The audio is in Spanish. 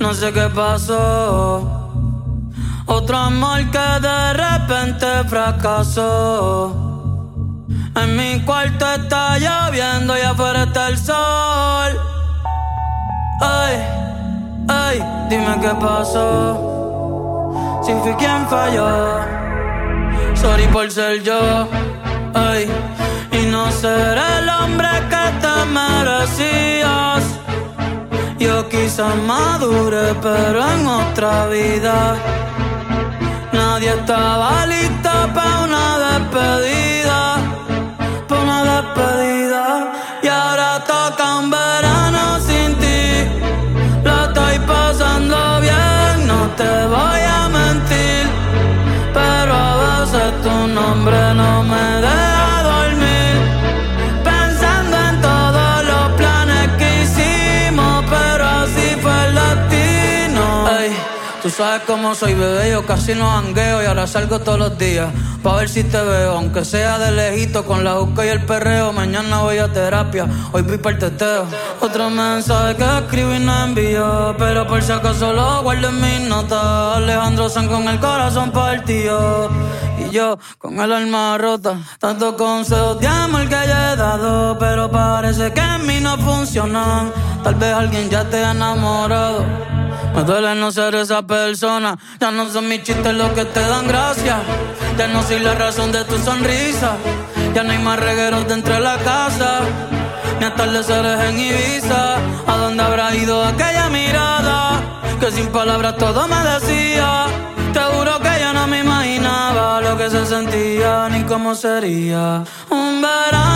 No sé qué pasó. Otro amor que de repente fracasó. En mi cuarto está lloviendo y afuera está el sol. Ay, ay, dime qué pasó. Si fui quien falló. Sorry por ser yo. Y no ser el hombre que te merecías. Yo quizás madure, pero en otra vida. Nadie estaba listo para una despedida. Tu nombre no me deja dormir. Pensando en todos los planes que hicimos, pero así fue el destino. Ey, tú sabes cómo soy, bebé, yo casi no jangueo y ahora salgo todos los días. Pa' ver si te veo, aunque sea de lejito, con la busca y el perreo. Mañana voy a terapia, hoy voy para el teteo. Otro mensaje que escribo y no envío, pero por si acaso lo guardo en mis notas. Alejandro San con el corazón partido. Yo con el alma rota, tantos consejos de amor que yo he dado, pero parece que en mí no funcionan. Tal vez alguien ya te ha enamorado. Me duele no ser esa persona. Ya no son mis chistes los que te dan gracia. Ya no soy la razón de tu sonrisa. Ya no hay más regueros dentro de la casa. Ni atardeceres en Ibiza. ¿A dónde habrá ido aquella mirada? Que sin palabras todo me decía. Cómo sería. Un verano